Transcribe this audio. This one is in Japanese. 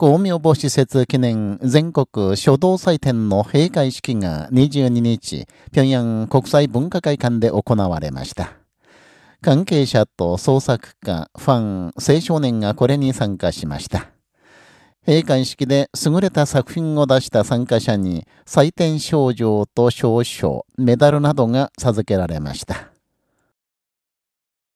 公明母施設記念全国書道祭典の閉会式が22日、平壌国際文化会館で行われました。関係者と創作家、ファン、青少年がこれに参加しました。閉会式で優れた作品を出した参加者に採点賞状と賞書、メダルなどが授けられました。